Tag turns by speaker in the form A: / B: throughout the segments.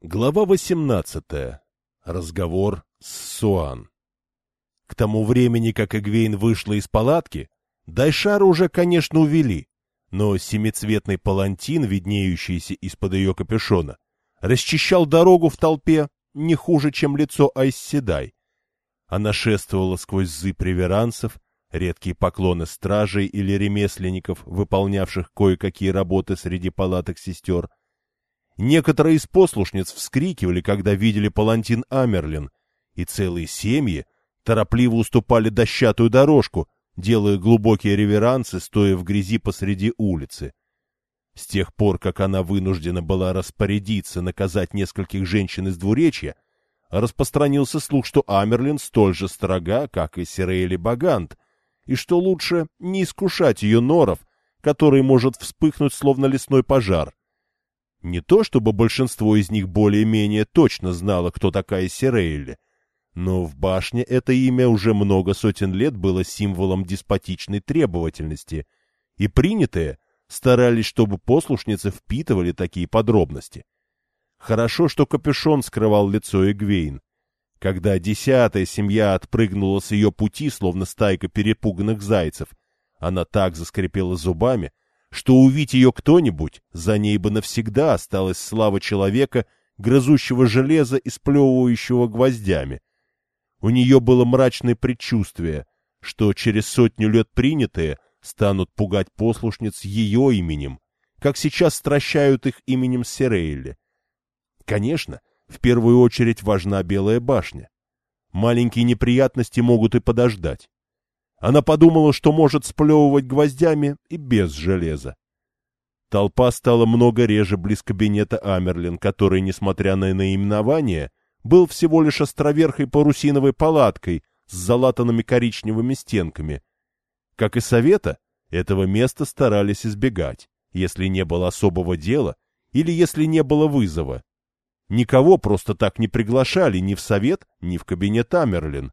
A: Глава 18. Разговор с Суан. К тому времени, как Эгвейн вышла из палатки, Дайшара уже, конечно, увели, но семицветный палантин, виднеющийся из-под ее капюшона, расчищал дорогу в толпе не хуже, чем лицо Айсседай. Она шествовала сквозь зыб реверансов, редкие поклоны стражей или ремесленников, выполнявших кое-какие работы среди палаток сестер — Некоторые из послушниц вскрикивали, когда видели палантин Амерлин, и целые семьи торопливо уступали дощатую дорожку, делая глубокие реверансы, стоя в грязи посреди улицы. С тех пор, как она вынуждена была распорядиться наказать нескольких женщин из двуречья, распространился слух, что Амерлин столь же строга, как и Сиреэли Багант, и что лучше не искушать ее норов, который может вспыхнуть словно лесной пожар. Не то чтобы большинство из них более-менее точно знало, кто такая Сирейли, но в башне это имя уже много сотен лет было символом деспотичной требовательности, и принятые старались, чтобы послушницы впитывали такие подробности. Хорошо, что капюшон скрывал лицо Эгвейн. Когда десятая семья отпрыгнула с ее пути, словно стайка перепуганных зайцев, она так заскрипела зубами, что увидеть ее кто-нибудь, за ней бы навсегда осталась слава человека, грызущего железо и сплевывающего гвоздями. У нее было мрачное предчувствие, что через сотню лет принятые станут пугать послушниц ее именем, как сейчас стращают их именем Серейли. Конечно, в первую очередь важна Белая башня. Маленькие неприятности могут и подождать. Она подумала, что может сплевывать гвоздями и без железа. Толпа стала много реже близ кабинета Амерлин, который, несмотря на наименование, был всего лишь островерхой парусиновой палаткой с залатанными коричневыми стенками. Как и совета, этого места старались избегать, если не было особого дела или если не было вызова. Никого просто так не приглашали ни в совет, ни в кабинет Амерлин.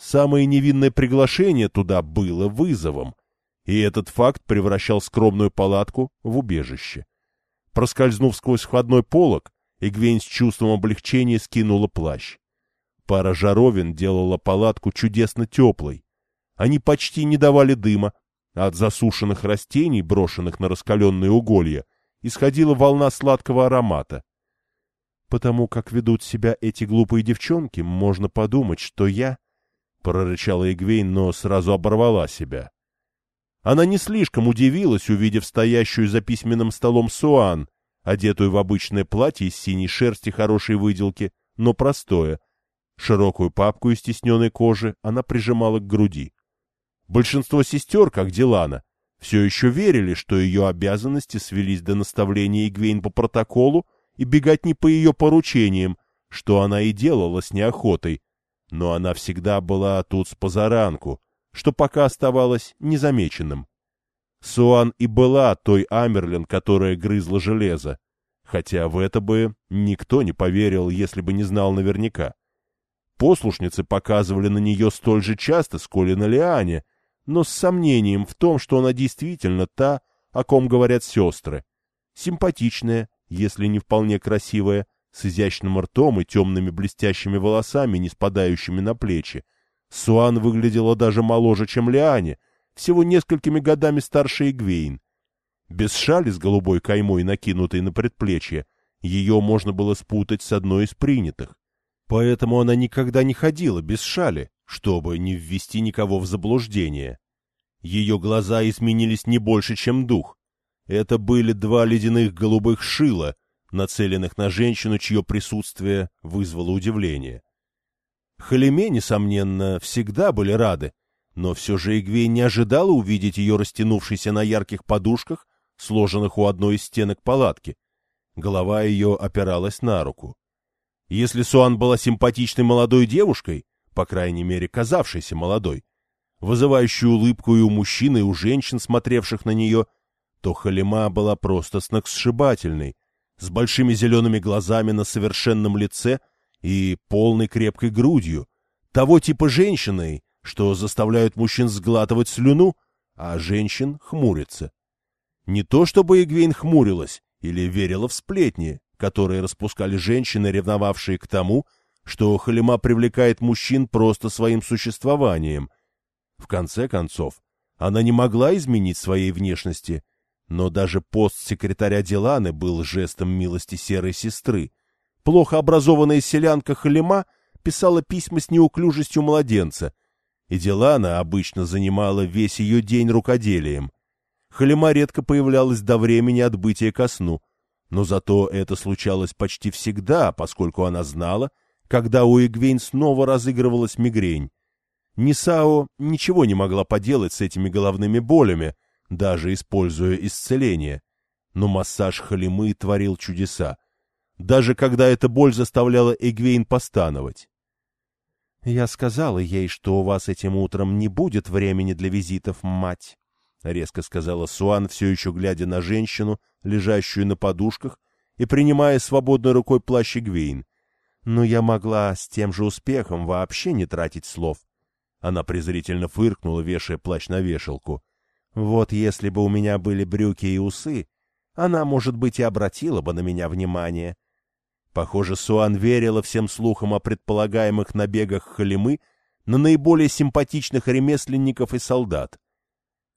A: Самое невинное приглашение туда было вызовом, и этот факт превращал скромную палатку в убежище. Проскользнув сквозь входной полог, Игвень с чувством облегчения скинула плащ. Пара жаровин делала палатку чудесно теплой. Они почти не давали дыма, а от засушенных растений, брошенных на раскаленные уголья, исходила волна сладкого аромата. Потому как ведут себя эти глупые девчонки, можно подумать, что я — прорычала Игвейн, но сразу оборвала себя. Она не слишком удивилась, увидев стоящую за письменным столом Суан, одетую в обычное платье из синей шерсти хорошей выделки, но простое. Широкую папку из тесненной кожи она прижимала к груди. Большинство сестер, как Дилана, все еще верили, что ее обязанности свелись до наставления Игвейн по протоколу и бегать не по ее поручениям, что она и делала с неохотой, но она всегда была тут с позаранку, что пока оставалось незамеченным. Суан и была той Амерлин, которая грызла железо, хотя в это бы никто не поверил, если бы не знал наверняка. Послушницы показывали на нее столь же часто, сколь и на Лиане, но с сомнением в том, что она действительно та, о ком говорят сестры. Симпатичная, если не вполне красивая, с изящным ртом и темными блестящими волосами, не спадающими на плечи. Суан выглядела даже моложе, чем Лиане, всего несколькими годами старше Игвейн. Без шали с голубой каймой, накинутой на предплечье, ее можно было спутать с одной из принятых. Поэтому она никогда не ходила без шали, чтобы не ввести никого в заблуждение. Ее глаза изменились не больше, чем дух. Это были два ледяных голубых шила, нацеленных на женщину, чье присутствие вызвало удивление. Халиме, несомненно, всегда были рады, но все же Игвей не ожидала увидеть ее растянувшейся на ярких подушках, сложенных у одной из стенок палатки. Голова ее опиралась на руку. Если Суан была симпатичной молодой девушкой, по крайней мере, казавшейся молодой, вызывающей улыбку и у мужчин, и у женщин, смотревших на нее, то Халима была просто сногсшибательной, с большими зелеными глазами на совершенном лице и полной крепкой грудью, того типа женщиной, что заставляют мужчин сглатывать слюну, а женщин хмуриться. Не то чтобы Эгвейн хмурилась или верила в сплетни, которые распускали женщины, ревновавшие к тому, что Халима привлекает мужчин просто своим существованием. В конце концов, она не могла изменить своей внешности, но даже пост секретаря Диланы был жестом милости серой сестры. Плохо образованная селянка Халима писала письма с неуклюжестью младенца, и Дилана обычно занимала весь ее день рукоделием. Халима редко появлялась до времени отбытия ко сну, но зато это случалось почти всегда, поскольку она знала, когда у Игвейн снова разыгрывалась мигрень. Нисао ничего не могла поделать с этими головными болями, даже используя исцеление. Но массаж Халимы творил чудеса. Даже когда эта боль заставляла Эгвейн постановать. «Я сказала ей, что у вас этим утром не будет времени для визитов, мать», — резко сказала Суан, все еще глядя на женщину, лежащую на подушках, и принимая свободной рукой плащ Эгвейн. «Но я могла с тем же успехом вообще не тратить слов». Она презрительно фыркнула, вешая плащ на вешалку. Вот если бы у меня были брюки и усы, она, может быть, и обратила бы на меня внимание. Похоже, Суан верила всем слухам о предполагаемых набегах Халимы на наиболее симпатичных ремесленников и солдат.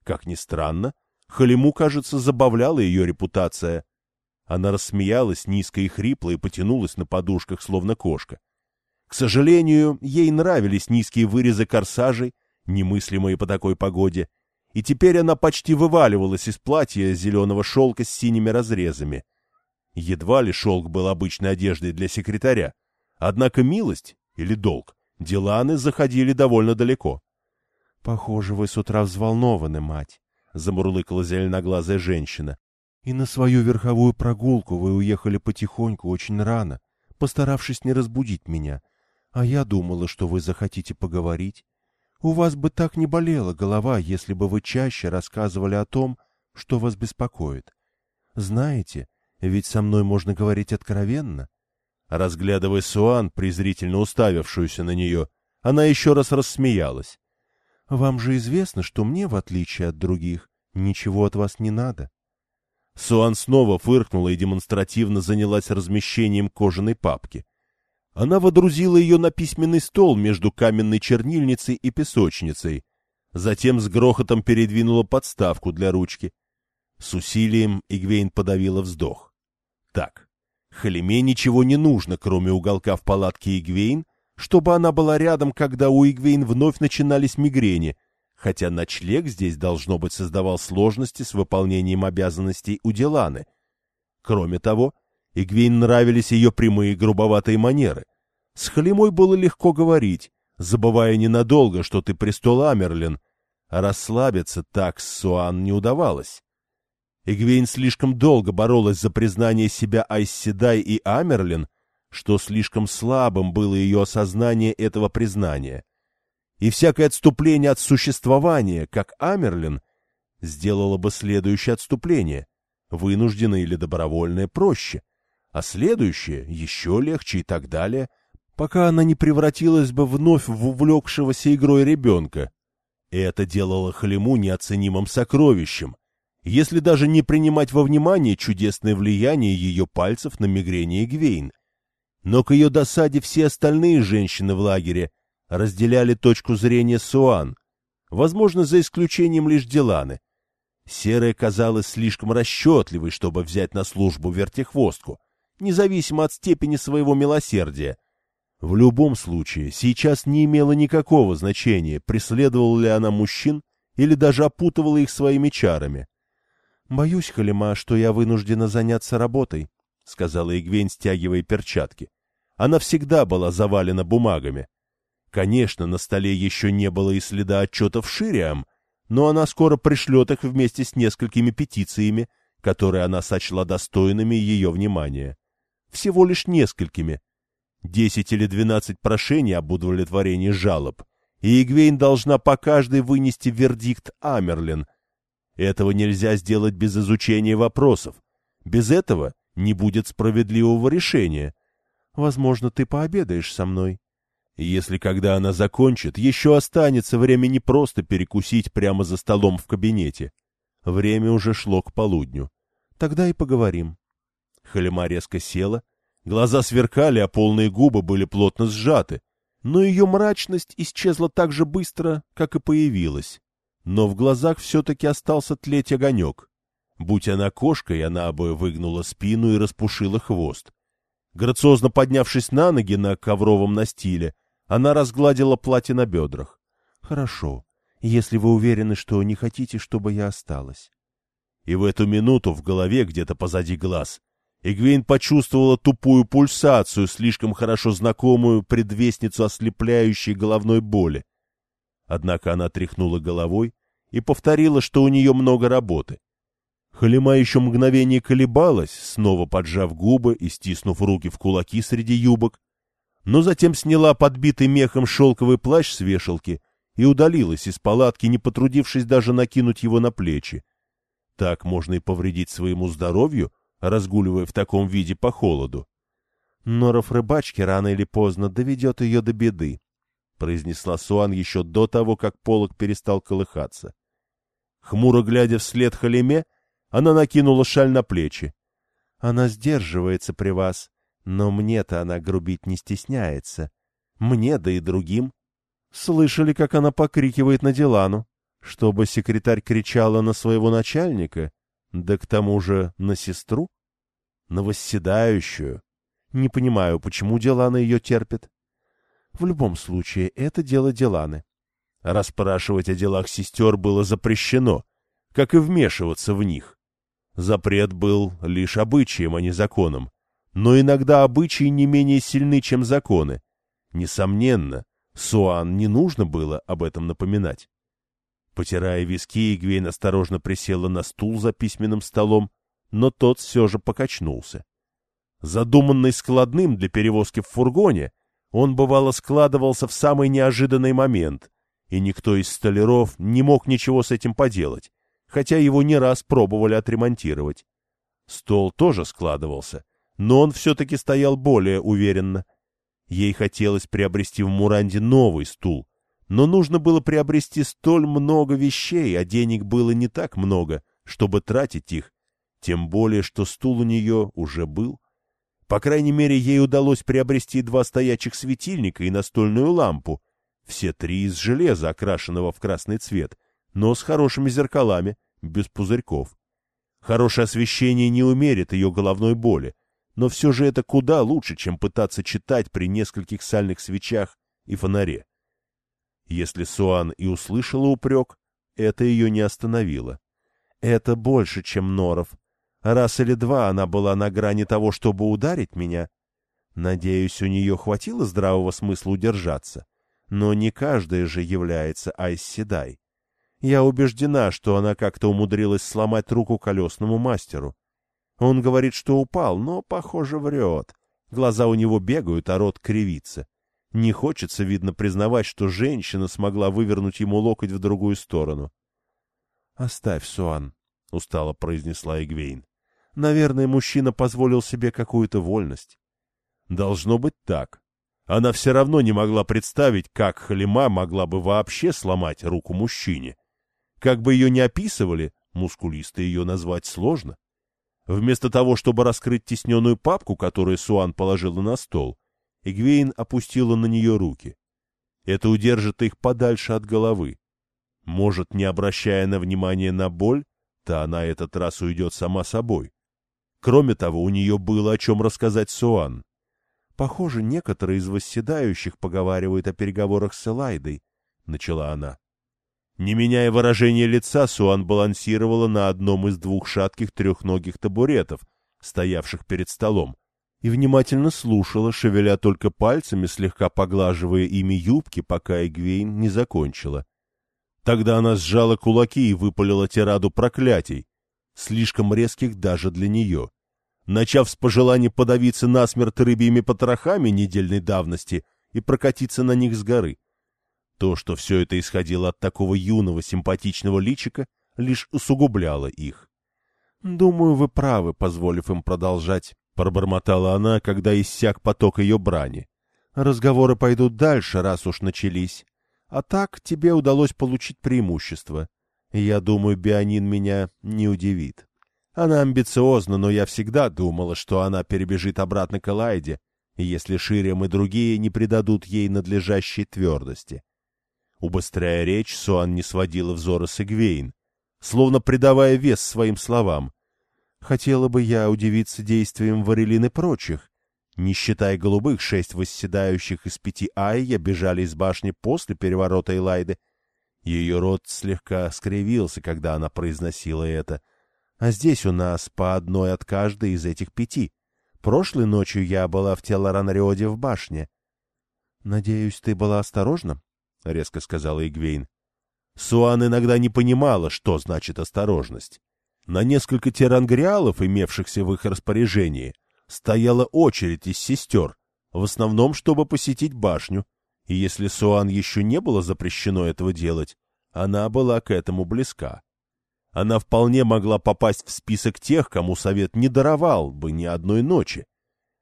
A: Как ни странно, Халиму, кажется, забавляла ее репутация. Она рассмеялась низко и хрипло и потянулась на подушках, словно кошка. К сожалению, ей нравились низкие вырезы корсажей, немыслимые по такой погоде, и теперь она почти вываливалась из платья зеленого шелка с синими разрезами. Едва ли шелк был обычной одеждой для секретаря. Однако милость или долг Диланы заходили довольно далеко. — Похоже, вы с утра взволнованы, мать, — замурлыкала зеленоглазая женщина. — И на свою верховую прогулку вы уехали потихоньку очень рано, постаравшись не разбудить меня. А я думала, что вы захотите поговорить. У вас бы так не болела голова, если бы вы чаще рассказывали о том, что вас беспокоит. Знаете, ведь со мной можно говорить откровенно. Разглядывая Суан, презрительно уставившуюся на нее, она еще раз рассмеялась. Вам же известно, что мне, в отличие от других, ничего от вас не надо. Суан снова фыркнула и демонстративно занялась размещением кожаной папки. Она водрузила ее на письменный стол между каменной чернильницей и песочницей, затем с грохотом передвинула подставку для ручки. С усилием Игвейн подавила вздох. Так, Халиме ничего не нужно, кроме уголка в палатке Игвейн, чтобы она была рядом, когда у Игвейн вновь начинались мигрени, хотя ночлег здесь, должно быть, создавал сложности с выполнением обязанностей у Деланы. Кроме того, Игвейн нравились ее прямые грубоватые манеры. С Халимой было легко говорить, забывая ненадолго, что ты престол Амерлин, а расслабиться так с Суан не удавалось. Игвейн слишком долго боролась за признание себя Айсседай и Амерлин, что слишком слабым было ее осознание этого признания. И всякое отступление от существования, как Амерлин, сделало бы следующее отступление, вынужденное или добровольное, проще — а следующее еще легче и так далее, пока она не превратилась бы вновь в увлекшегося игрой ребенка. И это делало Халиму неоценимым сокровищем, если даже не принимать во внимание чудесное влияние ее пальцев на мигрени Гвейн. Но к ее досаде все остальные женщины в лагере разделяли точку зрения Суан, возможно, за исключением лишь Деланы. Серая казалась слишком расчетливой, чтобы взять на службу вертихвостку — независимо от степени своего милосердия. В любом случае, сейчас не имело никакого значения, преследовала ли она мужчин или даже опутывала их своими чарами. — Боюсь, Халима, что я вынуждена заняться работой, — сказала Игвень, стягивая перчатки. Она всегда была завалена бумагами. Конечно, на столе еще не было и следа отчетов Шириам, но она скоро пришлет их вместе с несколькими петициями, которые она сочла достойными ее внимания всего лишь несколькими. Десять или двенадцать прошений об удовлетворении жалоб, и Игвейн должна по каждой вынести вердикт Амерлин. Этого нельзя сделать без изучения вопросов. Без этого не будет справедливого решения. Возможно, ты пообедаешь со мной. Если когда она закончит, еще останется время не просто перекусить прямо за столом в кабинете. Время уже шло к полудню. Тогда и поговорим. Халима резко села, глаза сверкали, а полные губы были плотно сжаты, но ее мрачность исчезла так же быстро, как и появилась. Но в глазах все-таки остался тлеть огонек. Будь она кошкой, она бы выгнула спину и распушила хвост. Грациозно поднявшись на ноги на ковровом настиле, она разгладила платье на бедрах. — Хорошо, если вы уверены, что не хотите, чтобы я осталась. И в эту минуту в голове, где-то позади глаз, Игвейн почувствовала тупую пульсацию, слишком хорошо знакомую предвестницу ослепляющей головной боли. Однако она тряхнула головой и повторила, что у нее много работы. Халима еще мгновение колебалась, снова поджав губы и стиснув руки в кулаки среди юбок, но затем сняла подбитый мехом шелковый плащ с вешалки и удалилась из палатки, не потрудившись даже накинуть его на плечи. Так можно и повредить своему здоровью, разгуливая в таком виде по холоду. Норов рыбачки рано или поздно доведет ее до беды, — произнесла Суан еще до того, как полог перестал колыхаться. Хмуро глядя вслед Халиме, она накинула шаль на плечи. Она сдерживается при вас, но мне-то она грубить не стесняется. Мне, да и другим. Слышали, как она покрикивает на Дилану, чтобы секретарь кричала на своего начальника, да к тому же на сестру? На восседающую. Не понимаю, почему Дилана ее терпит. В любом случае, это дело Диланы. Расспрашивать о делах сестер было запрещено, как и вмешиваться в них. Запрет был лишь обычаем, а не законом. Но иногда обычаи не менее сильны, чем законы. Несомненно, Суан не нужно было об этом напоминать. Потирая виски, Игвейн осторожно присела на стул за письменным столом, но тот все же покачнулся. Задуманный складным для перевозки в фургоне, он бывало складывался в самый неожиданный момент, и никто из столяров не мог ничего с этим поделать хотя его не раз пробовали отремонтировать. Стол тоже складывался, но он все-таки стоял более уверенно. Ей хотелось приобрести в Муранде новый стул, но нужно было приобрести столь много вещей, а денег было не так много, чтобы тратить их, тем более, что стул у нее уже был. По крайней мере, ей удалось приобрести два стоячих светильника и настольную лампу, все три из железа, окрашенного в красный цвет, но с хорошими зеркалами, без пузырьков. Хорошее освещение не умерит ее головной боли, но все же это куда лучше, чем пытаться читать при нескольких сальных свечах и фонаре. Если Суан и услышала упрек, это ее не остановило. Это больше, чем Норов. Раз или два она была на грани того, чтобы ударить меня. Надеюсь, у нее хватило здравого смысла удержаться. Но не каждая же является Айсседай. Я убеждена, что она как-то умудрилась сломать руку колесному мастеру. Он говорит, что упал, но, похоже, врет. Глаза у него бегают, а рот кривится. Не хочется, видно, признавать, что женщина смогла вывернуть ему локоть в другую сторону. — Оставь, Суан, — устало произнесла Игвейн. — Наверное, мужчина позволил себе какую-то вольность. Должно быть так. Она все равно не могла представить, как Халима могла бы вообще сломать руку мужчине. Как бы ее ни описывали, мускулистой ее назвать сложно. Вместо того, чтобы раскрыть тесненную папку, которую Суан положила на стол, Игвейн опустила на нее руки. Это удержит их подальше от головы. Может, не обращая на внимание на боль, то она этот раз уйдет сама собой. Кроме того, у нее было о чем рассказать Суан. Похоже, некоторые из восседающих поговаривают о переговорах с Элайдой, — начала она. Не меняя выражения лица, Суан балансировала на одном из двух шатких трехногих табуретов, стоявших перед столом, и внимательно слушала, шевеля только пальцами, слегка поглаживая ими юбки, пока Эгвейн не закончила. Тогда она сжала кулаки и выпалила тираду проклятий, слишком резких даже для нее. Начав с пожеланий подавиться насмерть рыбьими потрохами недельной давности и прокатиться на них с горы, то, что все это исходило от такого юного симпатичного личика, лишь усугубляло их. — Думаю, вы правы, позволив им продолжать, — пробормотала она, когда иссяк поток ее брани. — Разговоры пойдут дальше, раз уж начались. А так тебе удалось получить преимущество. Я думаю, Бианин меня не удивит. Она амбициозна, но я всегда думала, что она перебежит обратно к Элайде, если Ширем и другие не придадут ей надлежащей твердости. Убыстряя речь, Суан не сводила взора с Эгвейн, словно придавая вес своим словам. Хотела бы я удивиться действиям Варелин и прочих. Не считая голубых, шесть восседающих из пяти Айя бежали из башни после переворота Элайды. Ее рот слегка скривился, когда она произносила это — а здесь у нас по одной от каждой из этих пяти. Прошлой ночью я была в Телоранриоде в башне. — Надеюсь, ты была осторожна? — резко сказала Игвейн. Суан иногда не понимала, что значит осторожность. На несколько терангриалов, имевшихся в их распоряжении, стояла очередь из сестер, в основном, чтобы посетить башню, и если Суан еще не было запрещено этого делать, она была к этому близка она вполне могла попасть в список тех, кому совет не даровал бы ни одной ночи,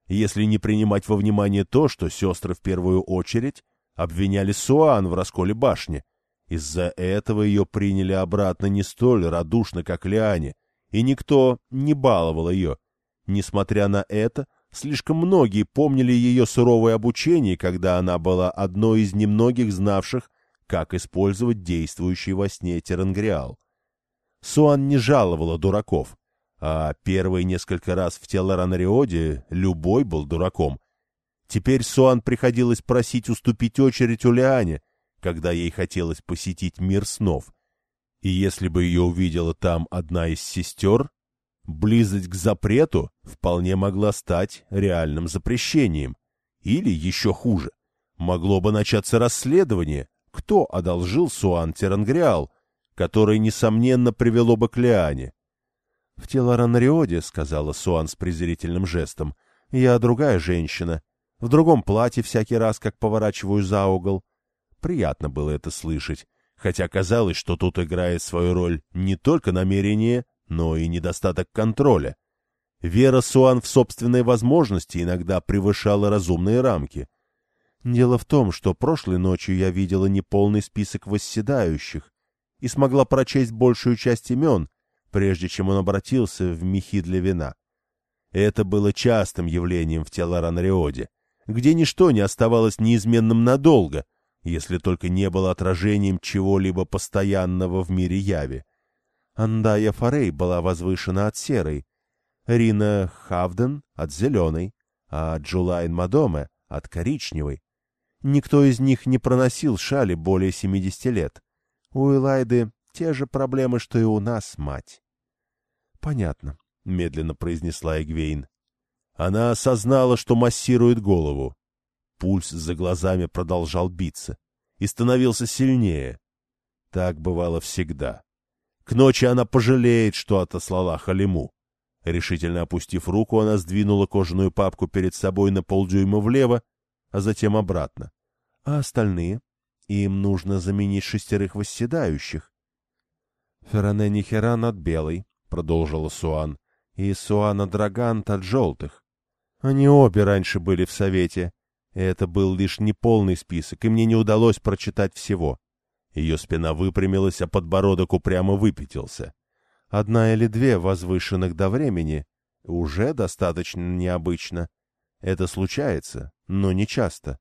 A: если не принимать во внимание то, что сестры в первую очередь обвиняли Суан в расколе башни. Из-за этого ее приняли обратно не столь радушно, как Лиане, и никто не баловал ее. Несмотря на это, слишком многие помнили ее суровое обучение, когда она была одной из немногих знавших, как использовать действующий во сне Терангриал. Суан не жаловала дураков, а первые несколько раз в Телоранариоде любой был дураком. Теперь Суан приходилось просить уступить очередь у Лиане, когда ей хотелось посетить мир снов. И если бы ее увидела там одна из сестер, близость к запрету вполне могла стать реальным запрещением. Или, еще хуже, могло бы начаться расследование, кто одолжил Суан Терангриал, которое, несомненно, привело бы к Лиане. — В Теларанриоде, — сказала Суан с презрительным жестом, — я другая женщина, в другом платье всякий раз, как поворачиваю за угол. Приятно было это слышать, хотя казалось, что тут играет свою роль не только намерение, но и недостаток контроля. Вера Суан в собственные возможности иногда превышала разумные рамки. Дело в том, что прошлой ночью я видела неполный список восседающих, и смогла прочесть большую часть имен, прежде чем он обратился в мехи для вина. Это было частым явлением в Теларанриоде, где ничто не оставалось неизменным надолго, если только не было отражением чего-либо постоянного в мире яви. Андая Форей была возвышена от серой, Рина Хавден — от зеленой, а Джулайн Мадоме — от коричневой. Никто из них не проносил шали более семидесяти лет. У Элайды те же проблемы, что и у нас, мать. — Понятно, — медленно произнесла Эгвейн. Она осознала, что массирует голову. Пульс за глазами продолжал биться и становился сильнее. Так бывало всегда. К ночи она пожалеет, что отослала Халиму. Решительно опустив руку, она сдвинула кожаную папку перед собой на полдюйма влево, а затем обратно. — А остальные? Им нужно заменить шестерых восседающих. — Фероне Херан от белой, — продолжила Суан, — и Суана Драгант от желтых. Они обе раньше были в Совете. Это был лишь неполный список, и мне не удалось прочитать всего. Ее спина выпрямилась, а подбородок упрямо выпятился. Одна или две возвышенных до времени уже достаточно необычно. Это случается, но не часто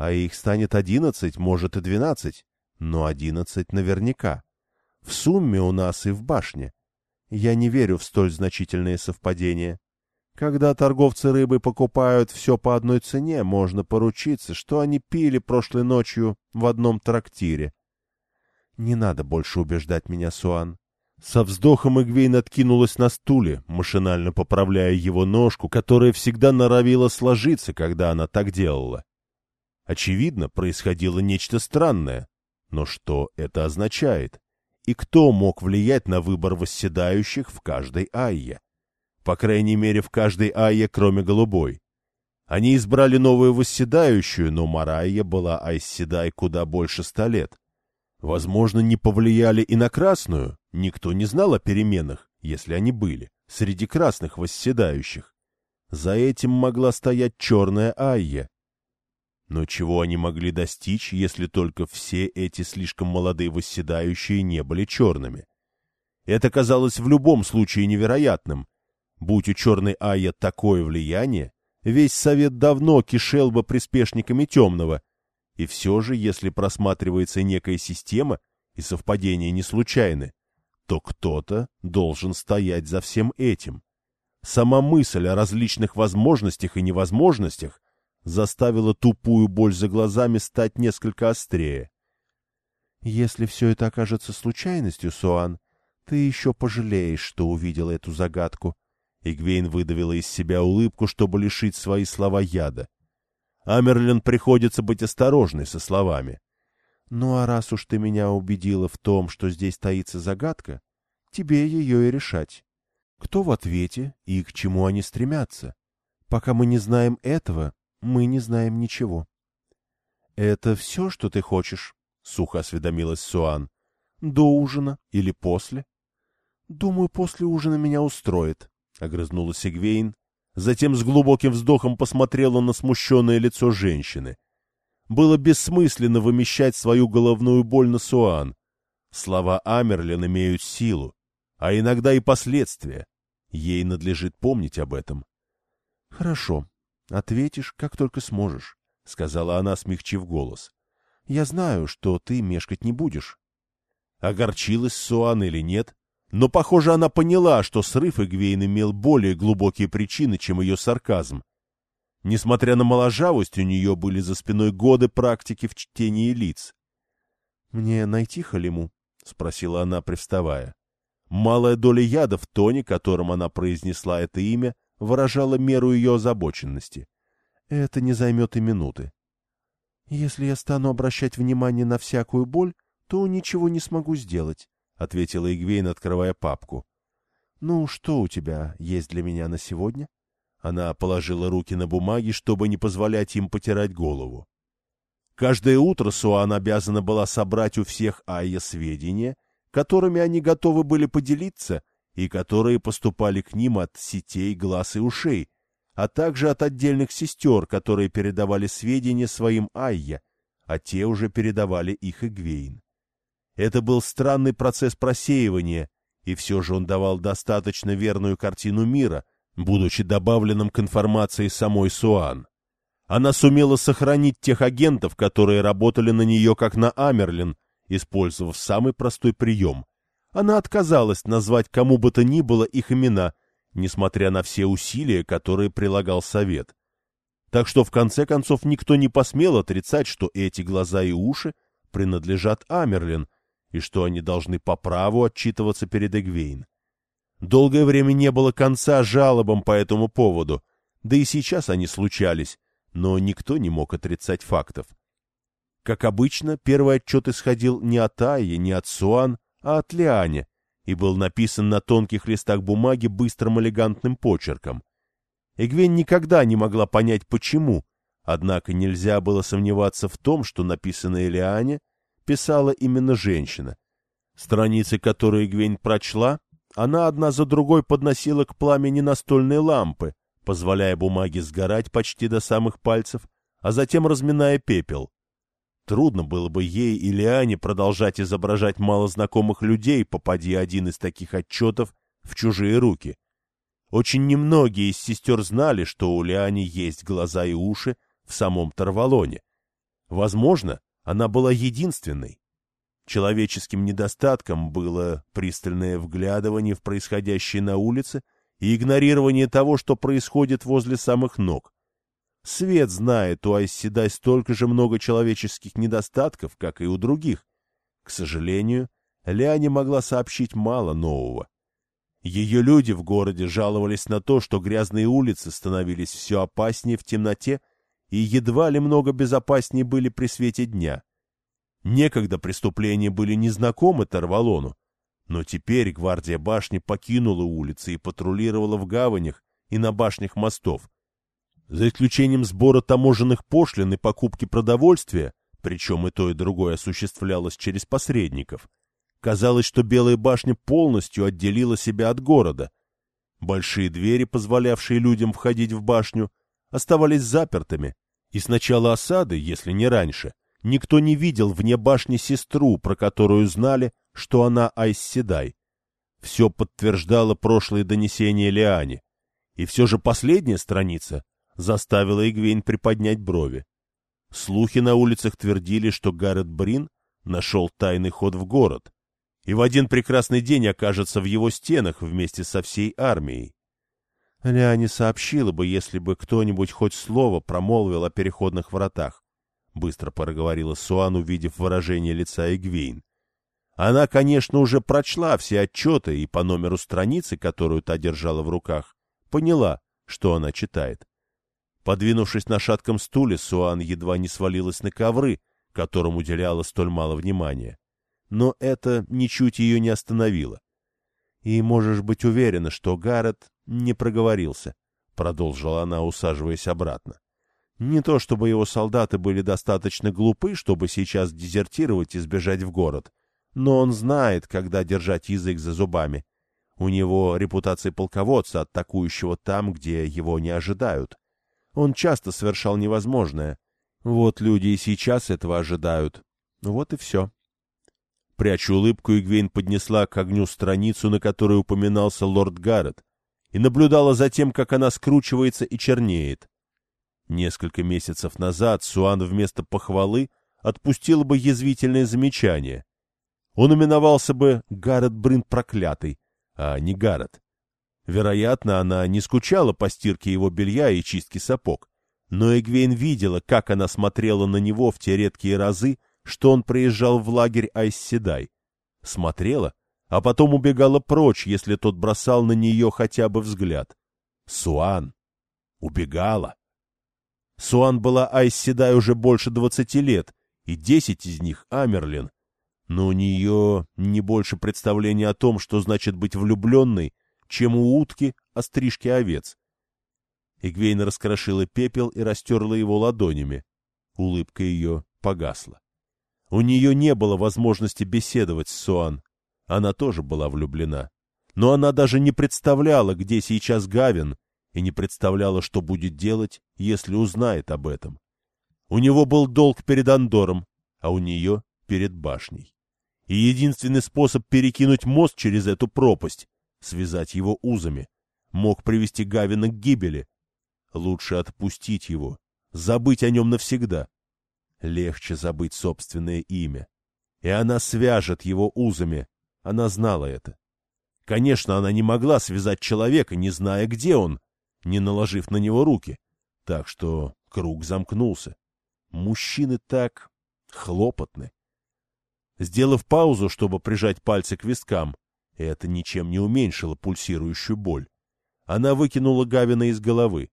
A: а их станет одиннадцать, может и двенадцать, но одиннадцать наверняка. В сумме у нас и в башне. Я не верю в столь значительные совпадения. Когда торговцы рыбы покупают все по одной цене, можно поручиться, что они пили прошлой ночью в одном трактире. Не надо больше убеждать меня, Суан. Со вздохом Игвейн откинулась на стуле, машинально поправляя его ножку, которая всегда норовила сложиться, когда она так делала. Очевидно, происходило нечто странное. Но что это означает? И кто мог влиять на выбор восседающих в каждой айе? По крайней мере, в каждой айе, кроме голубой. Они избрали новую восседающую, но Марайя была айсседай куда больше ста лет. Возможно, не повлияли и на красную. Никто не знал о переменах, если они были, среди красных восседающих. За этим могла стоять черная Айя, но чего они могли достичь, если только все эти слишком молодые восседающие не были черными? Это казалось в любом случае невероятным. Будь у черной Айя такое влияние, весь совет давно кишел бы приспешниками темного. И все же, если просматривается некая система, и совпадения не случайны, то кто-то должен стоять за всем этим. Сама мысль о различных возможностях и невозможностях заставила тупую боль за глазами стать несколько острее. «Если все это окажется случайностью, Суан, ты еще пожалеешь, что увидел эту загадку». Игвейн выдавила из себя улыбку, чтобы лишить свои слова яда. Амерлин приходится быть осторожной со словами. «Ну а раз уж ты меня убедила в том, что здесь таится загадка, тебе ее и решать. Кто в ответе и к чему они стремятся? Пока мы не знаем этого, мы не знаем ничего. — Это все, что ты хочешь? — сухо осведомилась Суан. — До ужина или после? — Думаю, после ужина меня устроит, — огрызнулась Игвейн. Затем с глубоким вздохом посмотрела на смущенное лицо женщины. Было бессмысленно вымещать свою головную боль на Суан. Слова Амерлин имеют силу, а иногда и последствия. Ей надлежит помнить об этом. — Хорошо, ответишь, как только сможешь, — сказала она, смягчив голос. — Я знаю, что ты мешкать не будешь. Огорчилась Суан или нет, но, похоже, она поняла, что срыв Игвейн имел более глубокие причины, чем ее сарказм. Несмотря на моложавость, у нее были за спиной годы практики в чтении лиц. — Мне найти Халиму? — спросила она, привставая. Малая доля яда в тоне, которым она произнесла это имя, выражала меру ее озабоченности. Это не займет и минуты. «Если я стану обращать внимание на всякую боль, то ничего не смогу сделать», — ответила Игвейн, открывая папку. «Ну, что у тебя есть для меня на сегодня?» Она положила руки на бумаги, чтобы не позволять им потирать голову. Каждое утро Суан обязана была собрать у всех Айя сведения — которыми они готовы были поделиться и которые поступали к ним от сетей глаз и ушей, а также от отдельных сестер, которые передавали сведения своим Айя, а те уже передавали их Игвейн. Это был странный процесс просеивания, и все же он давал достаточно верную картину мира, будучи добавленным к информации самой Суан. Она сумела сохранить тех агентов, которые работали на нее как на Амерлин, использовав самый простой прием. Она отказалась назвать кому бы то ни было их имена, несмотря на все усилия, которые прилагал совет. Так что в конце концов никто не посмел отрицать, что эти глаза и уши принадлежат Амерлин, и что они должны по праву отчитываться перед Эгвейн. Долгое время не было конца жалобам по этому поводу, да и сейчас они случались, но никто не мог отрицать фактов. Как обычно, первый отчет исходил не от Айе, не от Суан, а от Лиане, и был написан на тонких листах бумаги быстрым элегантным почерком. Эгвен никогда не могла понять, почему, однако нельзя было сомневаться в том, что написанное Лиане писала именно женщина. Страницы, которые Эгвен прочла, она одна за другой подносила к пламени настольной лампы, позволяя бумаге сгорать почти до самых пальцев, а затем разминая пепел. Трудно было бы ей или Ане продолжать изображать малознакомых людей, попади один из таких отчетов в чужие руки. Очень немногие из сестер знали, что у Лиани есть глаза и уши в самом Тарвалоне. Возможно, она была единственной. Человеческим недостатком было пристальное вглядывание в происходящее на улице и игнорирование того, что происходит возле самых ног. Свет знает у Айсседай столько же много человеческих недостатков, как и у других. К сожалению, Ляне могла сообщить мало нового. Ее люди в городе жаловались на то, что грязные улицы становились все опаснее в темноте и едва ли много безопаснее были при свете дня. Некогда преступления были незнакомы Тарвалону, но теперь гвардия башни покинула улицы и патрулировала в гаванях и на башнях мостов, за исключением сбора таможенных пошлин и покупки продовольствия, причем и то, и другое осуществлялось через посредников, казалось, что Белая башня полностью отделила себя от города. Большие двери, позволявшие людям входить в башню, оставались запертыми, и с начала осады, если не раньше, никто не видел вне башни сестру, про которую знали, что она Айсседай. Все подтверждало прошлые донесения Лиане. И все же последняя страница заставила Игвейн приподнять брови. Слухи на улицах твердили, что Гаррет Брин нашел тайный ход в город и в один прекрасный день окажется в его стенах вместе со всей армией. Ляне сообщила бы, если бы кто-нибудь хоть слово промолвил о переходных вратах, — быстро проговорила Суан, увидев выражение лица Эгвейн. Она, конечно, уже прочла все отчеты и по номеру страницы, которую та держала в руках, поняла, что она читает. Подвинувшись на шатком стуле, Суан едва не свалилась на ковры, которым уделяла столь мало внимания. Но это ничуть ее не остановило. И можешь быть уверена, что Гаррет не проговорился, — продолжила она, усаживаясь обратно. Не то чтобы его солдаты были достаточно глупы, чтобы сейчас дезертировать и сбежать в город, но он знает, когда держать язык за зубами. У него репутация полководца, атакующего там, где его не ожидают. Он часто совершал невозможное. Вот люди и сейчас этого ожидают. Вот и все. Пряча улыбку, Игвейн поднесла к огню страницу, на которой упоминался лорд Гаррет, и наблюдала за тем, как она скручивается и чернеет. Несколько месяцев назад Суан вместо похвалы отпустил бы язвительное замечание. Он именовался бы Гаррет Брин проклятый, а не Гаррет. Вероятно, она не скучала по стирке его белья и чистке сапог, но Эгвейн видела, как она смотрела на него в те редкие разы, что он приезжал в лагерь Айсседай. Смотрела, а потом убегала прочь, если тот бросал на нее хотя бы взгляд. Суан. Убегала. Суан была Айсседай уже больше двадцати лет, и десять из них — Амерлин. Но у нее не больше представления о том, что значит быть влюбленной, чем у утки о стрижке овец. Игвейна раскрошила пепел и растерла его ладонями. Улыбка ее погасла. У нее не было возможности беседовать с Суан. Она тоже была влюблена. Но она даже не представляла, где сейчас Гавин, и не представляла, что будет делать, если узнает об этом. У него был долг перед Андором, а у нее перед башней. И единственный способ перекинуть мост через эту пропасть связать его узами, мог привести Гавина к гибели. Лучше отпустить его, забыть о нем навсегда. Легче забыть собственное имя. И она свяжет его узами. Она знала это. Конечно, она не могла связать человека, не зная, где он, не наложив на него руки. Так что круг замкнулся. Мужчины так хлопотны. Сделав паузу, чтобы прижать пальцы к вискам, это ничем не уменьшило пульсирующую боль. Она выкинула Гавина из головы.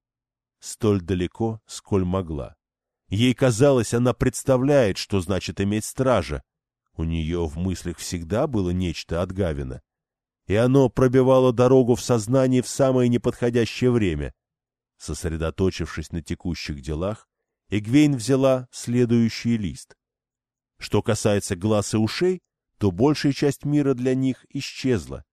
A: Столь далеко, сколь могла. Ей казалось, она представляет, что значит иметь стража. У нее в мыслях всегда было нечто от Гавина. И оно пробивало дорогу в сознании в самое неподходящее время. Сосредоточившись на текущих делах, Эгвейн взяла следующий лист. Что касается глаз и ушей, то большая часть мира для них исчезла.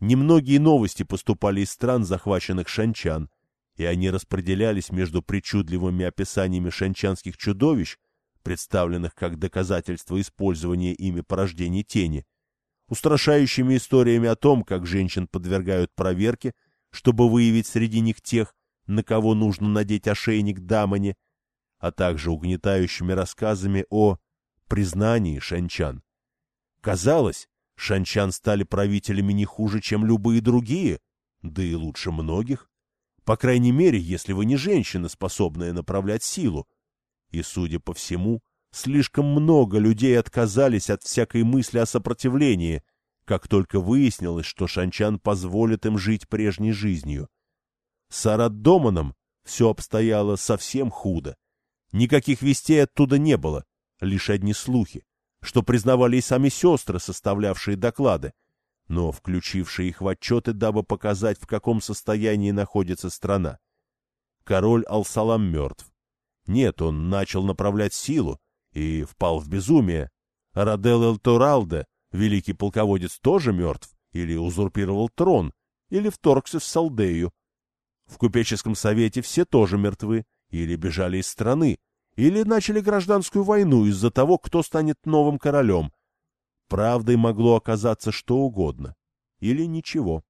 A: Немногие новости поступали из стран, захваченных шанчан, и они распределялись между причудливыми описаниями шанчанских чудовищ, представленных как доказательство использования ими порождений тени, устрашающими историями о том, как женщин подвергают проверке, чтобы выявить среди них тех, на кого нужно надеть ошейник дамане, а также угнетающими рассказами о признании шанчан. Казалось, шанчан стали правителями не хуже, чем любые другие, да и лучше многих. По крайней мере, если вы не женщина, способная направлять силу. И, судя по всему, слишком много людей отказались от всякой мысли о сопротивлении, как только выяснилось, что шанчан позволит им жить прежней жизнью. С Араддоманом все обстояло совсем худо. Никаких вестей оттуда не было, лишь одни слухи что признавали и сами сестры, составлявшие доклады, но включившие их в отчеты, дабы показать, в каком состоянии находится страна. Король Алсалам мертв. Нет, он начал направлять силу и впал в безумие. Радел Эльторалде, великий полководец, тоже мертв, или узурпировал трон, или вторгся в Салдею. В купеческом совете все тоже мертвы, или бежали из страны, или начали гражданскую войну из-за того, кто станет новым королем. Правдой могло оказаться что угодно. или ничего.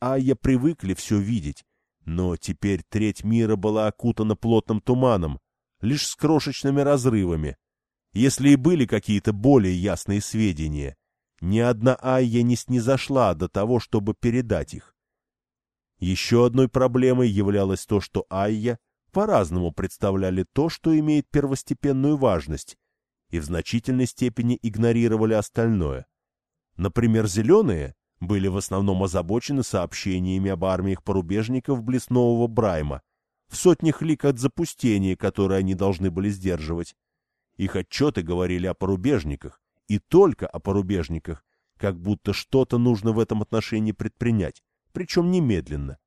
A: Айя привыкли все видеть, но теперь треть мира была окутана плотным туманом, лишь с крошечными разрывами. Если и были какие-то более ясные сведения, ни одна Айя не снизошла до того, чтобы передать их. Еще одной проблемой являлось то, что Айя по-разному представляли то, что имеет первостепенную важность, и в значительной степени игнорировали остальное. Например, зеленые были в основном озабочены сообщениями об армиях порубежников близ Нового Брайма, в сотнях лик от запустения, которые они должны были сдерживать. Их отчеты говорили о порубежниках, и только о порубежниках, как будто что-то нужно в этом отношении предпринять, причем немедленно.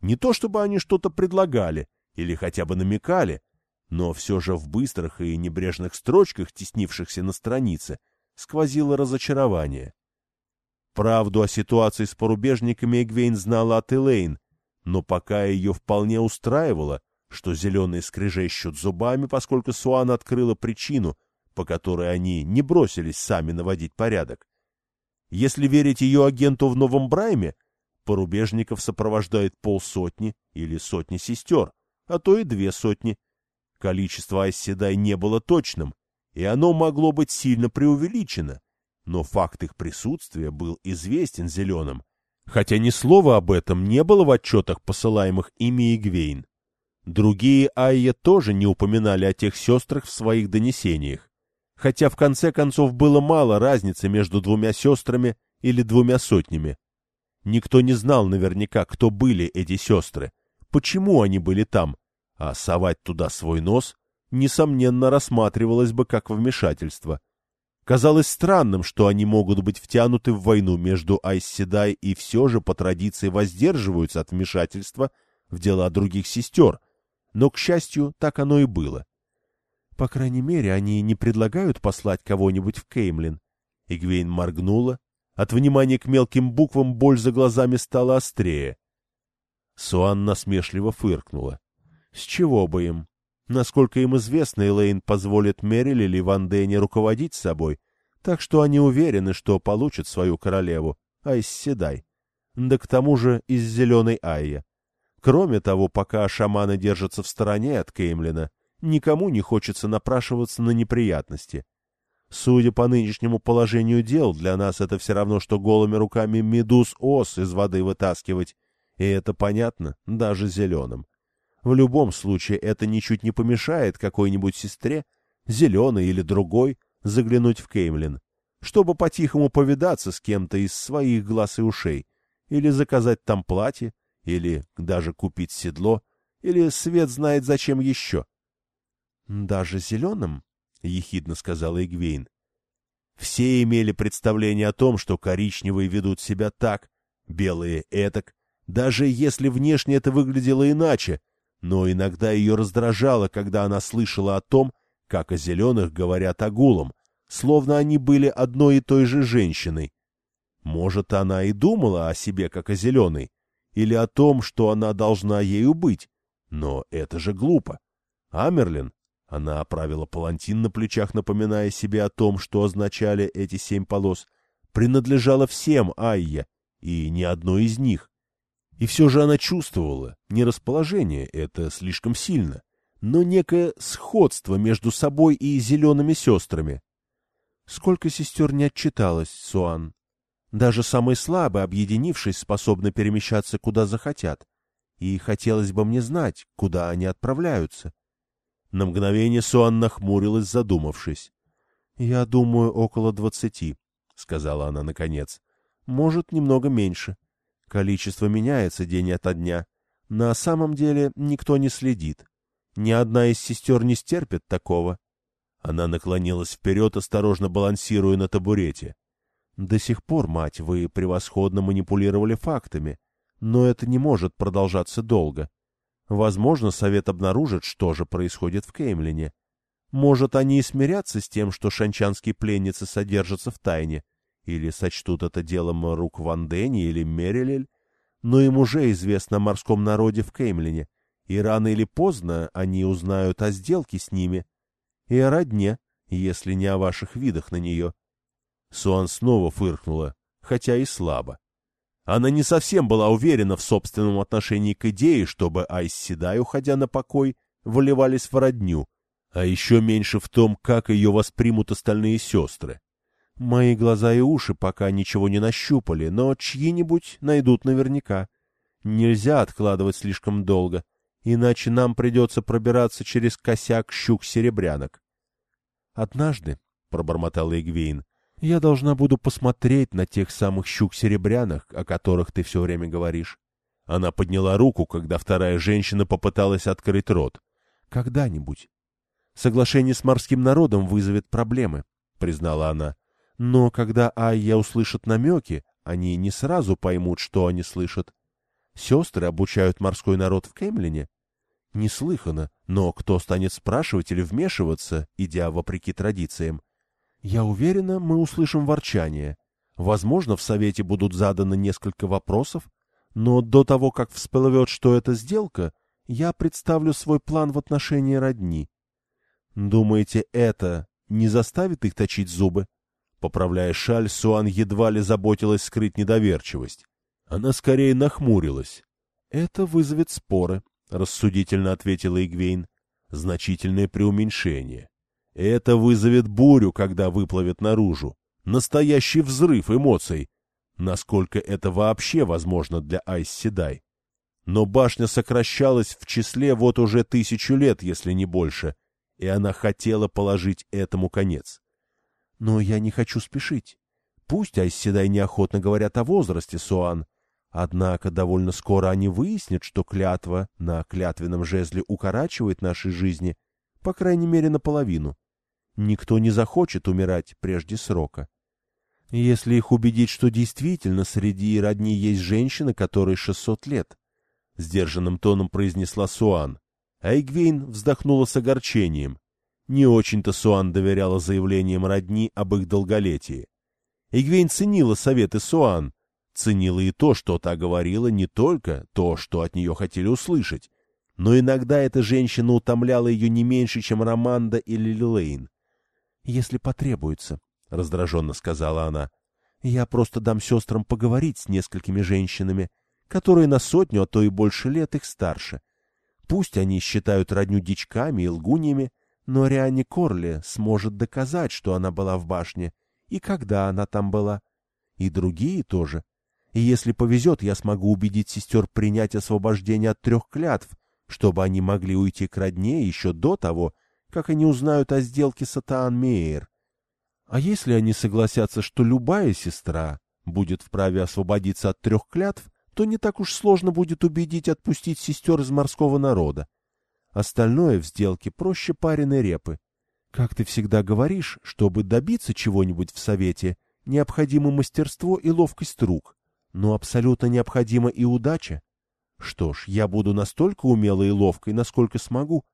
A: Не то чтобы они что-то предлагали или хотя бы намекали, но все же в быстрых и небрежных строчках, теснившихся на странице, сквозило разочарование. Правду о ситуации с порубежниками Эгвейн знала от Элейн, но пока ее вполне устраивало, что зеленые скрежещут зубами, поскольку Суан открыла причину, по которой они не бросились сами наводить порядок. Если верить ее агенту в Новом Брайме, порубежников сопровождает полсотни или сотни сестер, а то и две сотни. Количество Айседай не было точным, и оно могло быть сильно преувеличено, но факт их присутствия был известен зеленым, хотя ни слова об этом не было в отчетах, посылаемых ими Игвейн. Другие Айя тоже не упоминали о тех сестрах в своих донесениях, хотя в конце концов было мало разницы между двумя сестрами или двумя сотнями. Никто не знал наверняка, кто были эти сестры, почему они были там, а совать туда свой нос, несомненно, рассматривалось бы как вмешательство — Казалось странным, что они могут быть втянуты в войну между Айсседай и все же по традиции воздерживаются от вмешательства в дела других сестер, но, к счастью, так оно и было. По крайней мере, они не предлагают послать кого-нибудь в Кеймлин. Игвейн моргнула. От внимания к мелким буквам боль за глазами стала острее. Суан насмешливо фыркнула. С чего бы им? Насколько им известно, Элейн позволит Мериль или Ван Дэне руководить собой, так что они уверены, что получат свою королеву, Айс Седай. Да к тому же из Зеленой Айя. Кроме того, пока шаманы держатся в стороне от Кеймлина, никому не хочется напрашиваться на неприятности. Судя по нынешнему положению дел, для нас это все равно, что голыми руками медуз-ос из воды вытаскивать, и это понятно даже зеленым. В любом случае это ничуть не помешает какой-нибудь сестре, зеленой или другой, заглянуть в Кеймлин, чтобы по-тихому повидаться с кем-то из своих глаз и ушей, или заказать там платье, или даже купить седло, или свет знает зачем еще. — Даже зеленым? — ехидно сказала Игвейн. Все имели представление о том, что коричневые ведут себя так, белые — этак, даже если внешне это выглядело иначе, но иногда ее раздражало, когда она слышала о том, как о зеленых говорят агулам, словно они были одной и той же женщиной. Может, она и думала о себе как о зеленой, или о том, что она должна ею быть, но это же глупо. Амерлин, она оправила палантин на плечах, напоминая себе о том, что означали эти семь полос, принадлежала всем Айя, и ни одной из них. И все же она чувствовала, не расположение, это слишком сильно, но некое сходство между собой и зелеными сестрами. Сколько сестер не отчиталось, Суан. Даже самые слабые, объединившись, способны перемещаться куда захотят. И хотелось бы мне знать, куда они отправляются. На мгновение Суан нахмурилась, задумавшись. — Я думаю, около двадцати, — сказала она наконец. — Может, немного меньше. Количество меняется день ото дня. На самом деле никто не следит. Ни одна из сестер не стерпит такого. Она наклонилась вперед, осторожно балансируя на табурете. До сих пор, мать, вы превосходно манипулировали фактами, но это не может продолжаться долго. Возможно, совет обнаружит, что же происходит в Кеймлине. Может, они и смирятся с тем, что шанчанские пленницы содержатся в тайне, или сочтут это делом рук Ван Дени или Мерилель, но им уже известно о морском народе в Кеймлине, и рано или поздно они узнают о сделке с ними и о родне, если не о ваших видах на нее. Суан снова фыркнула, хотя и слабо. Она не совсем была уверена в собственном отношении к идее, чтобы Айс уходя на покой, выливались в родню, а еще меньше в том, как ее воспримут остальные сестры. Мои глаза и уши пока ничего не нащупали, но чьи-нибудь найдут наверняка. Нельзя откладывать слишком долго, иначе нам придется пробираться через косяк щук-серебрянок. — Однажды, — пробормотала Игвейн, — я должна буду посмотреть на тех самых щук-серебрянок, о которых ты все время говоришь. Она подняла руку, когда вторая женщина попыталась открыть рот. — Когда-нибудь. Соглашение с морским народом вызовет проблемы, — признала она. Но когда Айя услышит намеки, они не сразу поймут, что они слышат. Сестры обучают морской народ в Кемлине. Неслыханно, но кто станет спрашивать или вмешиваться, идя вопреки традициям? Я уверена, мы услышим ворчание. Возможно, в Совете будут заданы несколько вопросов, но до того, как всплывет, что это сделка, я представлю свой план в отношении родни. Думаете, это не заставит их точить зубы? Поправляя шаль, Суан едва ли заботилась скрыть недоверчивость. Она скорее нахмурилась. «Это вызовет споры», — рассудительно ответила Игвейн. «Значительное преуменьшение. Это вызовет бурю, когда выплывет наружу. Настоящий взрыв эмоций. Насколько это вообще возможно для Айс Седай. Но башня сокращалась в числе вот уже тысячу лет, если не больше, и она хотела положить этому конец. Но я не хочу спешить. Пусть Айсседай неохотно говорят о возрасте Суан, однако довольно скоро они выяснят, что клятва на клятвенном жезле укорачивает наши жизни, по крайней мере, наполовину. Никто не захочет умирать прежде срока. Если их убедить, что действительно среди родни есть женщина, которой шестьсот лет, — сдержанным тоном произнесла Суан, а Игвейн вздохнула с огорчением. Не очень-то Суан доверяла заявлениям родни об их долголетии. Игвейн ценила советы Суан, ценила и то, что та говорила, не только то, что от нее хотели услышать, но иногда эта женщина утомляла ее не меньше, чем Романда или Лилейн. — Если потребуется, — раздраженно сказала она, — я просто дам сестрам поговорить с несколькими женщинами, которые на сотню, а то и больше лет их старше. Пусть они считают родню дичками и лгуньями, — но Риане Корли сможет доказать, что она была в башне, и когда она там была. И другие тоже. И если повезет, я смогу убедить сестер принять освобождение от трех клятв, чтобы они могли уйти к родне еще до того, как они узнают о сделке с Мейер. А если они согласятся, что любая сестра будет вправе освободиться от трех клятв, то не так уж сложно будет убедить отпустить сестер из морского народа. Остальное в сделке проще пареной репы. Как ты всегда говоришь, чтобы добиться чего-нибудь в совете, необходимо мастерство и ловкость рук, но абсолютно необходима и удача. Что ж, я буду настолько умелой и ловкой, насколько смогу.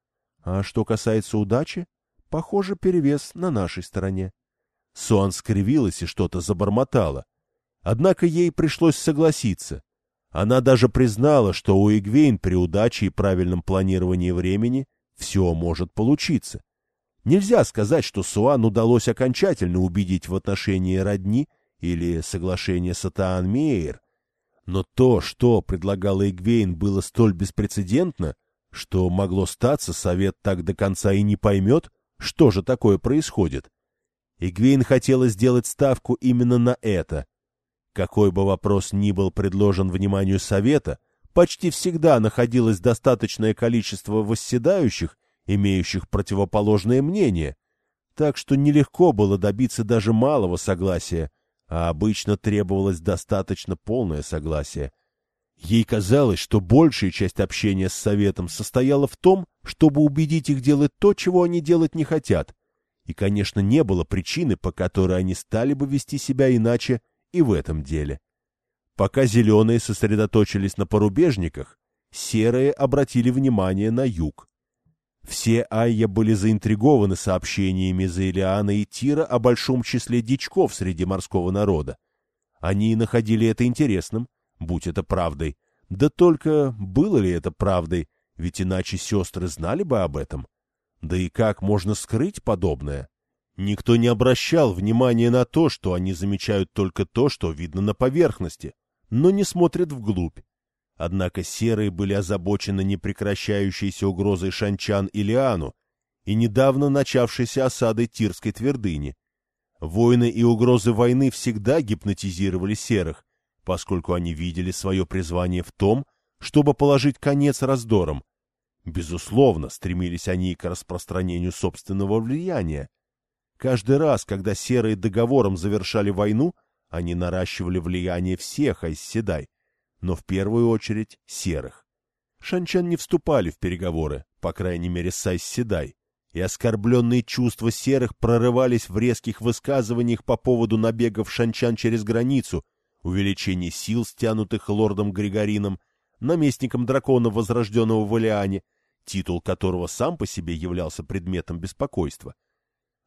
A: А что касается удачи, похоже, перевес на нашей стороне. Суан скривилась и что-то забормотала. Однако ей пришлось согласиться. Она даже признала, что у Игвейн при удаче и правильном планировании времени все может получиться. Нельзя сказать, что Суан удалось окончательно убедить в отношении родни или соглашения с Атаан Мейер, но то, что предлагала Игвейн, было столь беспрецедентно, что могло статься, совет так до конца и не поймет, что же такое происходит. Игвейн хотела сделать ставку именно на это, какой бы вопрос ни был предложен вниманию Совета, почти всегда находилось достаточное количество восседающих, имеющих противоположное мнение, так что нелегко было добиться даже малого согласия, а обычно требовалось достаточно полное согласие. Ей казалось, что большая часть общения с Советом состояла в том, чтобы убедить их делать то, чего они делать не хотят, и, конечно, не было причины, по которой они стали бы вести себя иначе, и в этом деле. Пока зеленые сосредоточились на порубежниках, серые обратили внимание на юг. Все Айя были заинтригованы сообщениями Заилиана и Тира о большом числе дичков среди морского народа. Они находили это интересным, будь это правдой. Да только было ли это правдой, ведь иначе сестры знали бы об этом. Да и как можно скрыть подобное? Никто не обращал внимания на то, что они замечают только то, что видно на поверхности, но не смотрят вглубь. Однако серые были озабочены непрекращающейся угрозой Шанчан и Лиану и недавно начавшейся осадой Тирской твердыни. Войны и угрозы войны всегда гипнотизировали серых, поскольку они видели свое призвание в том, чтобы положить конец раздорам. Безусловно, стремились они к распространению собственного влияния. Каждый раз, когда серые договором завершали войну, они наращивали влияние всех Айсседай, но в первую очередь серых. Шанчан не вступали в переговоры, по крайней мере с Айсседай, и оскорбленные чувства серых прорывались в резких высказываниях по поводу набегов Шанчан через границу, увеличения сил, стянутых лордом Григорином, наместником дракона, возрожденного в Илиане, титул которого сам по себе являлся предметом беспокойства.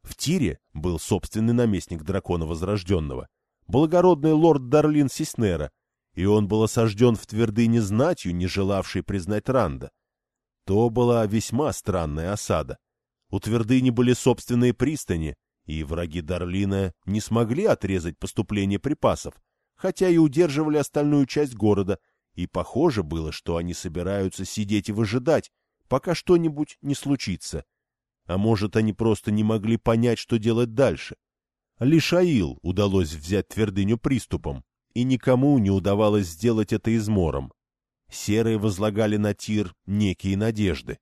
A: В Тире был собственный наместник дракона Возрожденного, благородный лорд Дарлин Сиснера, и он был осажден в твердыне знатью, не желавшей признать Ранда. То была весьма странная осада. У твердыни были собственные пристани, и враги Дарлина не смогли отрезать поступление припасов, хотя и удерживали остальную часть города, и похоже было, что они собираются сидеть и выжидать, пока что-нибудь не случится. А может, они просто не могли понять, что делать дальше. Лишь Аил удалось взять твердыню приступом, и никому не удавалось сделать это измором. Серые возлагали на Тир некие надежды.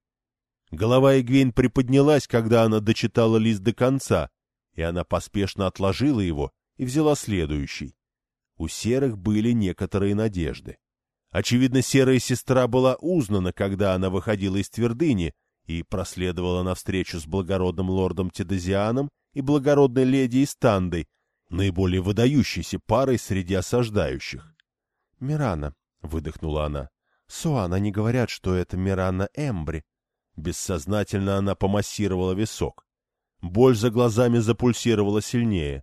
A: Голова Эгвейн приподнялась, когда она дочитала лист до конца, и она поспешно отложила его и взяла следующий. У серых были некоторые надежды. Очевидно, серая сестра была узнана, когда она выходила из твердыни и проследовала навстречу с благородным лордом Тедезианом и благородной леди Истандой, наиболее выдающейся парой среди осаждающих. — Мирана, — выдохнула она. — Суан, они говорят, что это Мирана Эмбри. Бессознательно она помассировала висок. Боль за глазами запульсировала сильнее.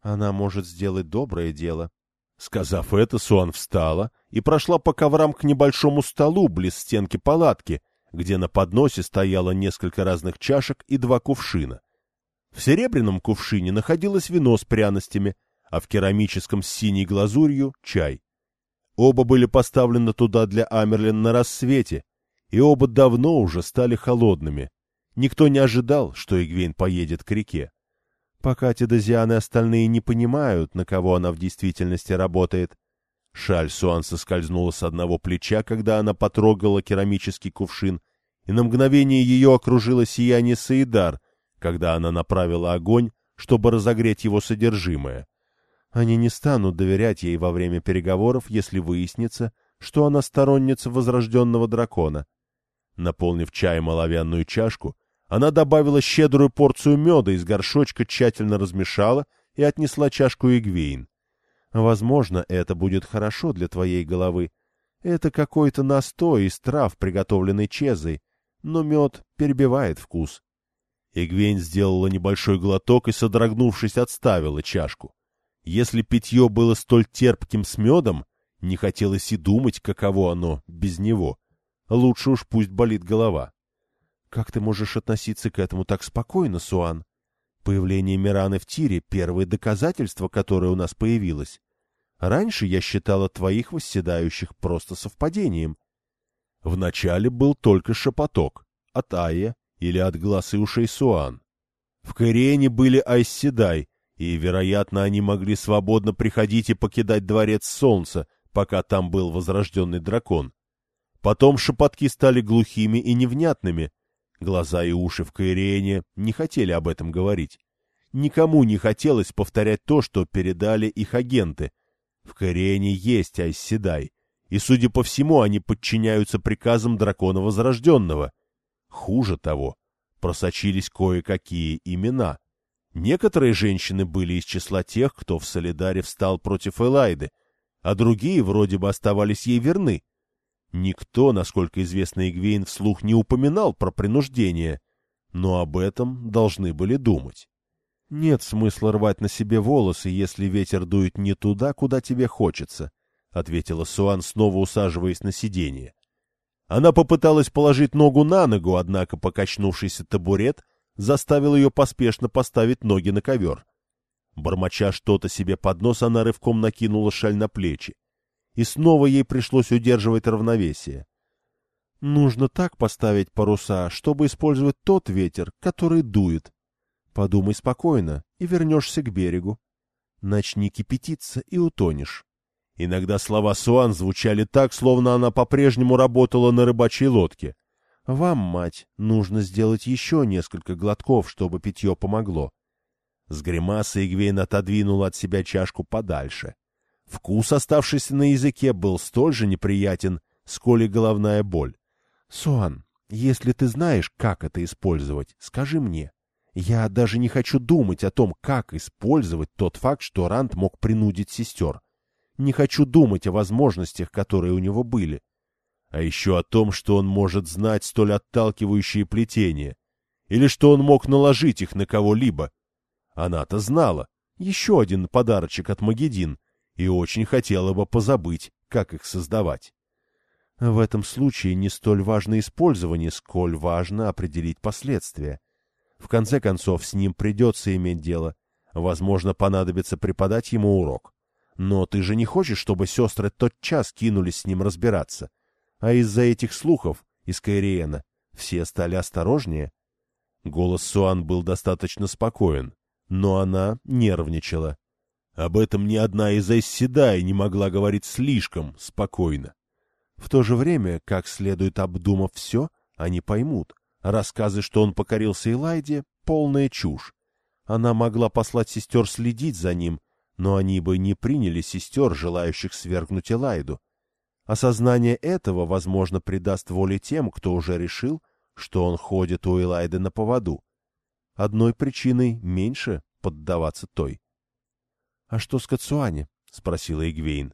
A: Она может сделать доброе дело. Сказав это, Суан встала и прошла по коврам к небольшому столу близ стенки палатки, где на подносе стояло несколько разных чашек и два кувшина. В серебряном кувшине находилось вино с пряностями, а в керамическом с синей глазурью — чай. Оба были поставлены туда для Амерлин на рассвете, и оба давно уже стали холодными. Никто не ожидал, что Игвейн поедет к реке. Пока Тедозиан и остальные не понимают, на кого она в действительности работает. Шаль Суан соскользнула с одного плеча, когда она потрогала керамический кувшин, и на мгновение ее окружило сияние Саидар, когда она направила огонь, чтобы разогреть его содержимое. Они не станут доверять ей во время переговоров, если выяснится, что она сторонница возрожденного дракона. Наполнив чаем оловянную чашку, она добавила щедрую порцию меда из горшочка, тщательно размешала и отнесла чашку Игвейн. Возможно, это будет хорошо для твоей головы. Это какой-то настой из трав, приготовленный чезой, но мед перебивает вкус. Игвейн сделала небольшой глоток и, содрогнувшись, отставила чашку. Если питье было столь терпким с медом, не хотелось и думать, каково оно без него. Лучше уж пусть болит голова. Как ты можешь относиться к этому так спокойно, Суан? Появление Мираны в тире — первое доказательство, которое у нас появилось. Раньше я считала твоих восседающих просто совпадением. Вначале был только шепоток от Ая или от глаз и ушей Суан. В Кориэне были Айсседай, и, вероятно, они могли свободно приходить и покидать дворец солнца, пока там был возрожденный дракон. Потом шепотки стали глухими и невнятными. Глаза и уши в Каириэне не хотели об этом говорить. Никому не хотелось повторять то, что передали их агенты. В Каириэне есть Айсседай, и, судя по всему, они подчиняются приказам дракона Возрожденного — Хуже того, просочились кое-какие имена. Некоторые женщины были из числа тех, кто в Солидаре встал против Элайды, а другие вроде бы оставались ей верны. Никто, насколько известно Игвейн, вслух не упоминал про принуждение, но об этом должны были думать. «Нет смысла рвать на себе волосы, если ветер дует не туда, куда тебе хочется», — ответила Суан, снова усаживаясь на сиденье. Она попыталась положить ногу на ногу, однако покачнувшийся табурет заставил ее поспешно поставить ноги на ковер. Бормоча что-то себе под нос, она рывком накинула шаль на плечи. И снова ей пришлось удерживать равновесие. Нужно так поставить паруса, чтобы использовать тот ветер, который дует. Подумай спокойно и вернешься к берегу. Начни кипятиться и утонешь. Иногда слова Суан звучали так, словно она по-прежнему работала на рыбачьей лодке. Вам, мать, нужно сделать еще несколько глотков, чтобы питье помогло. С гримасой Игвейн отодвинул от себя чашку подальше. Вкус, оставшийся на языке, был столь же неприятен, сколь и головная боль. — Суан, если ты знаешь, как это использовать, скажи мне. Я даже не хочу думать о том, как использовать тот факт, что Рант мог принудить сестер. Не хочу думать о возможностях, которые у него были. А еще о том, что он может знать столь отталкивающие плетения. Или что он мог наложить их на кого-либо. Она-то знала. Еще один подарочек от Магедин. И очень хотела бы позабыть, как их создавать. В этом случае не столь важно использование, сколь важно определить последствия. В конце концов, с ним придется иметь дело. Возможно, понадобится преподать ему урок. Но ты же не хочешь, чтобы сестры тотчас кинулись с ним разбираться. А из-за этих слухов из Кайриена все стали осторожнее. Голос Суан был достаточно спокоен, но она нервничала. Об этом ни одна из Эсседай не могла говорить слишком спокойно. В то же время, как следует обдумав все, они поймут, Рассказы, что он покорился Элайде, — полная чушь. Она могла послать сестер следить за ним, но они бы не приняли сестер, желающих свергнуть Элайду. Осознание этого, возможно, придаст воле тем, кто уже решил, что он ходит у Элайды на поводу. Одной причиной меньше поддаваться той. — А что с Кацуане? — спросила Игвейн.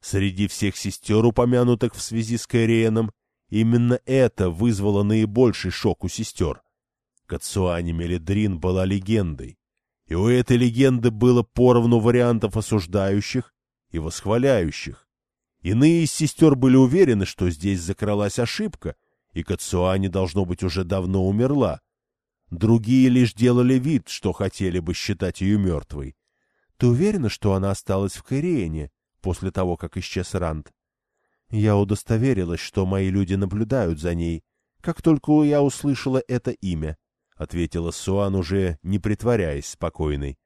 A: Среди всех сестер, упомянутых в связи с Кайриеном, Именно это вызвало наибольший шок у сестер. Кацуани Мелидрин была легендой, и у этой легенды было поровну вариантов осуждающих и восхваляющих. Иные из сестер были уверены, что здесь закралась ошибка, и Кацуани, должно быть, уже давно умерла. Другие лишь делали вид, что хотели бы считать ее мертвой. — Ты уверена, что она осталась в Корене после того, как исчез Ранд? Я удостоверилась, что мои люди наблюдают за ней, как только я услышала это имя, — ответила Суан, уже не притворяясь спокойной.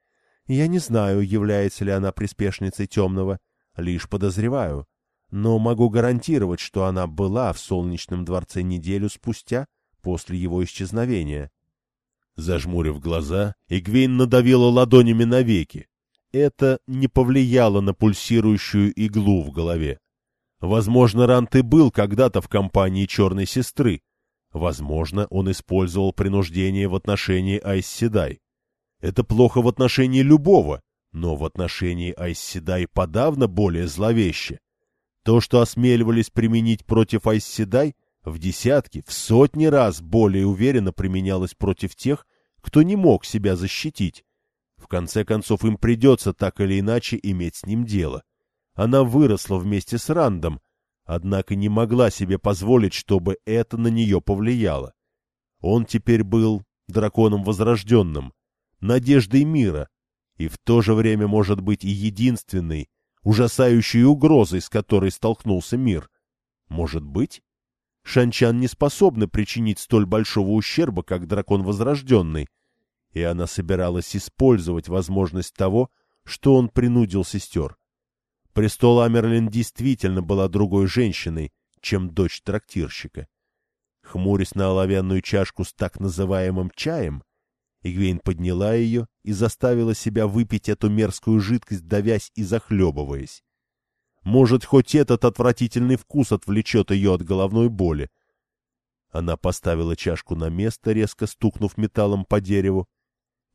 A: Я не знаю, является ли она приспешницей темного, лишь подозреваю, но могу гарантировать, что она была в солнечном дворце неделю спустя после его исчезновения. Зажмурив глаза, Игвейн надавила ладонями на веки. Это не повлияло на пульсирующую иглу в голове. Возможно, Рант и был когда-то в компании черной сестры. Возможно, он использовал принуждение в отношении Айсседай. Это плохо в отношении любого, но в отношении Айсседай подавно более зловеще. То, что осмеливались применить против Айсседай, в десятки, в сотни раз более уверенно применялось против тех, кто не мог себя защитить. Конце концов, им придется так или иначе иметь с ним дело. Она выросла вместе с Рандом, однако не могла себе позволить, чтобы это на нее повлияло. Он теперь был драконом возрожденным, надеждой мира, и в то же время может быть и единственной, ужасающей угрозой, с которой столкнулся мир. Может быть? Шанчан не способны причинить столь большого ущерба, как дракон возрожденный, и она собиралась использовать возможность того, что он принудил сестер. Престол Амерлин действительно была другой женщиной, чем дочь трактирщика. Хмурясь на оловянную чашку с так называемым чаем, Игвейн подняла ее и заставила себя выпить эту мерзкую жидкость, давясь и захлебываясь. Может, хоть этот отвратительный вкус отвлечет ее от головной боли. Она поставила чашку на место, резко стукнув металлом по дереву.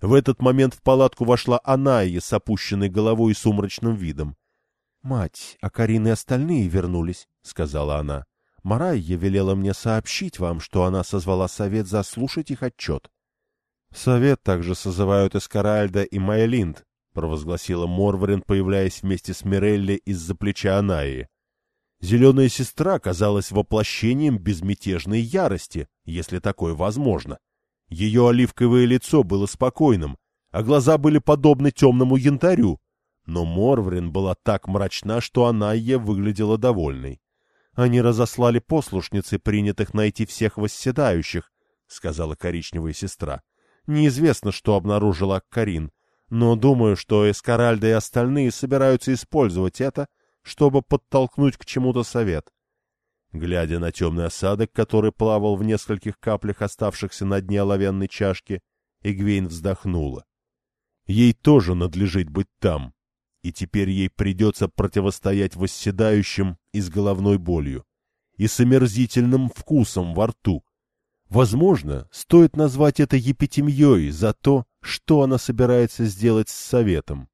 A: В этот момент в палатку вошла Аная с опущенной головой и сумрачным видом. — Мать, а Карин и остальные вернулись, — сказала она. — Марайя велела мне сообщить вам, что она созвала совет заслушать их отчет. — Совет также созывают Эскаральда и Майолинд, — провозгласила Морварин, появляясь вместе с Мирелли из-за плеча Анаи. Зеленая сестра казалась воплощением безмятежной ярости, если такое возможно. Ее оливковое лицо было спокойным, а глаза были подобны темному янтарю, Но Морврин была так мрачна, что Анайя выглядела довольной. «Они разослали послушницы, принятых найти всех восседающих», — сказала коричневая сестра. «Неизвестно, что обнаружила Карин, но думаю, что Эскаральда и остальные собираются использовать это, чтобы подтолкнуть к чему-то совет. Глядя на темный осадок, который плавал в нескольких каплях оставшихся на дне оловянной чашки, Игвейн вздохнула. Ей тоже надлежит быть там, и теперь ей придется противостоять восседающим и с головной болью, и с омерзительным вкусом во рту. Возможно, стоит назвать это епитемьей за то, что она собирается сделать с советом.